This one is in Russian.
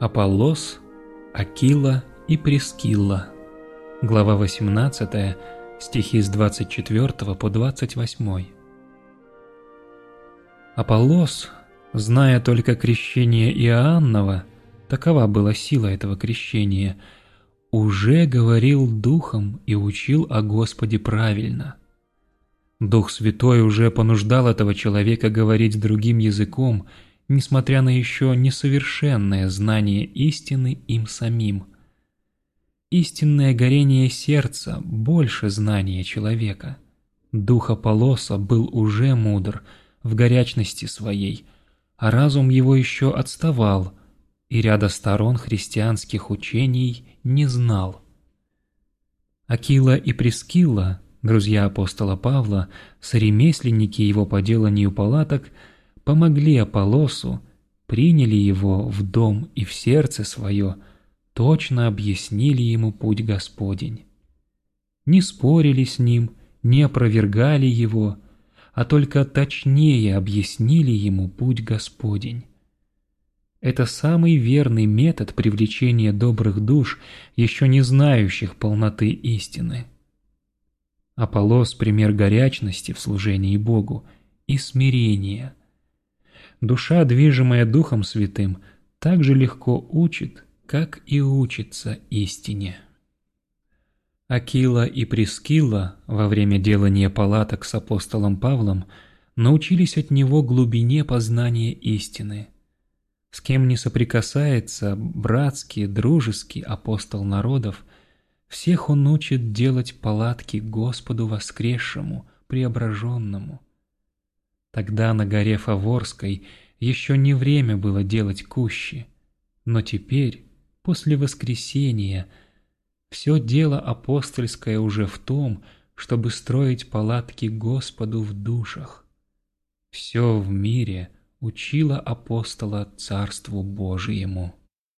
Аполлос, Акила и Прискилла. Глава 18, стихи с 24 по 28. Аполлос, зная только крещение Иоаннова, такова была сила этого крещения, уже говорил духом и учил о Господе правильно. Дух Святой уже понуждал этого человека говорить другим языком – несмотря на еще несовершенное знание истины им самим. Истинное горение сердца больше знания человека. Дух Аполлоса был уже мудр в горячности своей, а разум его еще отставал, и ряда сторон христианских учений не знал. Акила и Прескилла, друзья апостола Павла, соремесленники его по деланию палаток – помогли Аполлосу, приняли его в дом и в сердце свое, точно объяснили ему путь Господень. Не спорили с ним, не опровергали его, а только точнее объяснили ему путь Господень. Это самый верный метод привлечения добрых душ, еще не знающих полноты истины. Аполлос – пример горячности в служении Богу и смирения – душа, движимая Духом Святым, так же легко учит, как и учится истине. Акила и Прескила во время делания палаток с апостолом Павлом научились от него глубине познания истины. С кем не соприкасается братский, дружеский апостол народов, всех он учит делать палатки Господу воскресшему, преображенному. Тогда на горе Фаворской еще не время было делать кущи, но теперь, после воскресения, все дело апостольское уже в том, чтобы строить палатки Господу в душах. Все в мире учило апостола Царству Божьему.